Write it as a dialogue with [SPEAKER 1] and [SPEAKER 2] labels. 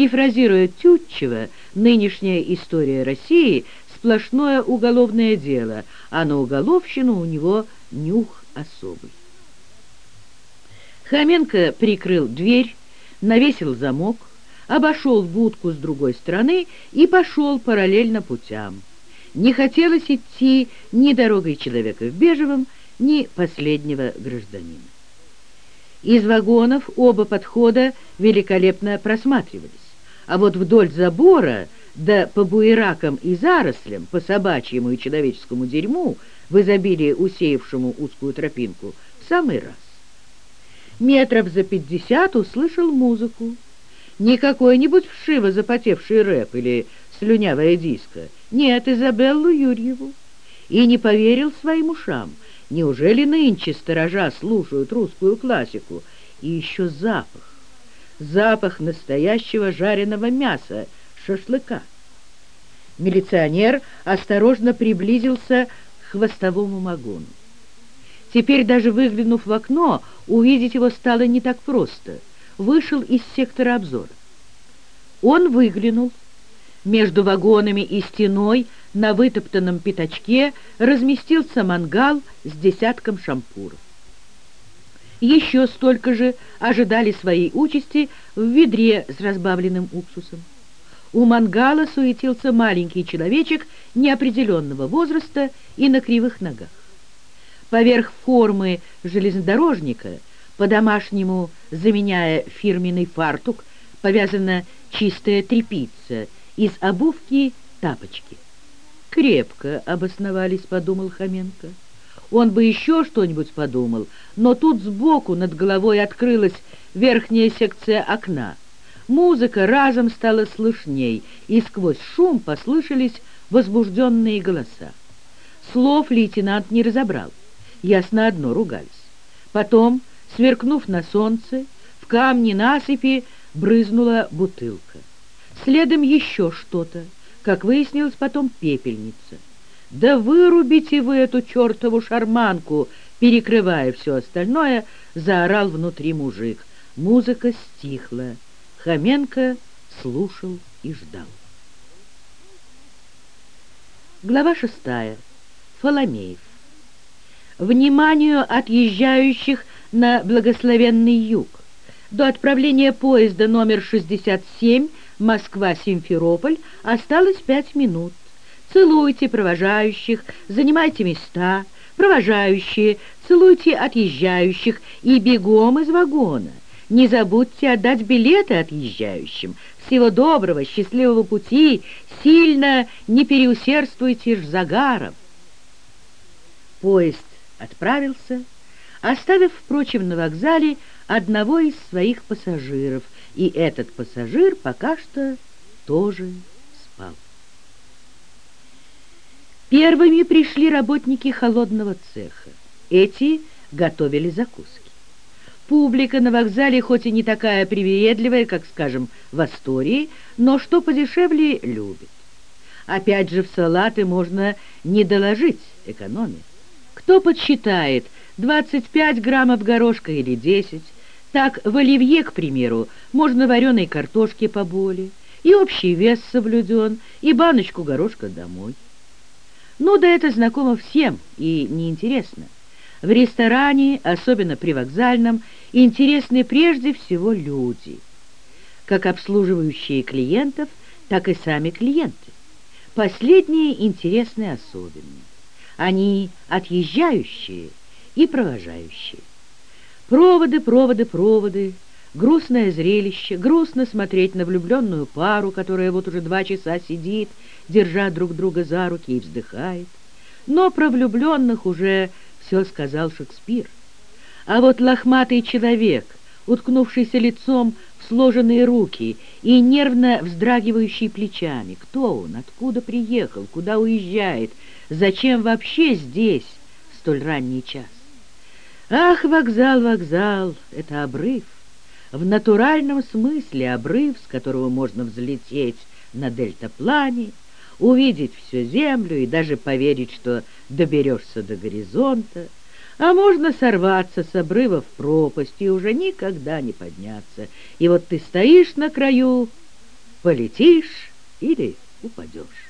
[SPEAKER 1] Перефразируя Тютчева, нынешняя история России – сплошное уголовное дело, а на уголовщину у него нюх особый. Хоменко прикрыл дверь, навесил замок, обошел будку с другой стороны и пошел параллельно путям. Не хотелось идти ни дорогой человека в бежевом, ни последнего гражданина. Из вагонов оба подхода великолепно просматривались, а вот вдоль забора, да по буеракам и зарослям, по собачьему и человеческому дерьму, в изобилии усеявшему узкую тропинку, в самый раз. Метров за пятьдесят услышал музыку. Не какой-нибудь вшиво запотевший рэп или слюнявая диско. Нет, Изабеллу Юрьеву. И не поверил своим ушам. Неужели нынче сторожа слушают русскую классику? И еще запах. Запах настоящего жареного мяса, шашлыка. Милиционер осторожно приблизился к хвостовому вагону. Теперь даже выглянув в окно, увидеть его стало не так просто. Вышел из сектора обзора. Он выглянул. Между вагонами и стеной на вытоптанном пятачке разместился мангал с десятком шампуров. Еще столько же ожидали своей участи в ведре с разбавленным уксусом. У мангала суетился маленький человечек неопределенного возраста и на кривых ногах. Поверх формы железнодорожника, по-домашнему заменяя фирменный фартук, повязана чистая тряпица, из обувки тапочки. «Крепко обосновались», — подумал Хоменко. Он бы еще что-нибудь подумал, но тут сбоку над головой открылась верхняя секция окна. Музыка разом стала слышней, и сквозь шум послышались возбужденные голоса. Слов лейтенант не разобрал ясно одно ругались. Потом, сверкнув на солнце, в камне насыпи брызнула бутылка. Следом еще что-то, как выяснилось потом, пепельница. «Да вырубите вы эту чертову шарманку!» Перекрывая все остальное, заорал внутри мужик. Музыка стихла. Хоменко слушал и ждал. Глава шестая. Фоломеев вниманию отъезжающих на благословенный юг. До отправления поезда номер 67 Москва-Симферополь осталось пять минут. Целуйте провожающих, занимайте места, провожающие, целуйте отъезжающих и бегом из вагона. Не забудьте отдать билеты отъезжающим. Всего доброго, счастливого пути, сильно не переусердствуйте ж загаром. Поезд отправился, оставив, впрочем, на вокзале одного из своих пассажиров, и этот пассажир пока что тоже спал. Первыми пришли работники холодного цеха. Эти готовили закуски. Публика на вокзале хоть и не такая привередливая, как, скажем, в Астории, но что подешевле любит. Опять же, в салаты можно не доложить экономии. Кто подсчитает, 25 граммов горошка или 10? Так в оливье, к примеру, можно вареной картошки поболее, и общий вес соблюден, и баночку горошка домой. Ну да это знакомо всем и неинтересно. В ресторане, особенно при вокзальном, интересны прежде всего люди, как обслуживающие клиентов, так и сами клиенты. Последние интересны особенно. Они отъезжающие и провожающие. Проводы, проводы, проводы. Грустное зрелище, грустно смотреть на влюбленную пару, которая вот уже два часа сидит, держа друг друга за руки и вздыхает. Но про влюбленных уже все сказал Шекспир. А вот лохматый человек, уткнувшийся лицом в сложенные руки и нервно вздрагивающий плечами, кто он, откуда приехал, куда уезжает, Зачем вообще здесь столь ранний час? Ах, вокзал, вокзал, это обрыв. В натуральном смысле обрыв, с которого можно взлететь на дельтаплане, увидеть всю землю и даже поверить, что доберешься до горизонта, а можно сорваться с обрыва в пропасть и уже никогда не подняться. И вот ты стоишь на краю полетишь или упадешь.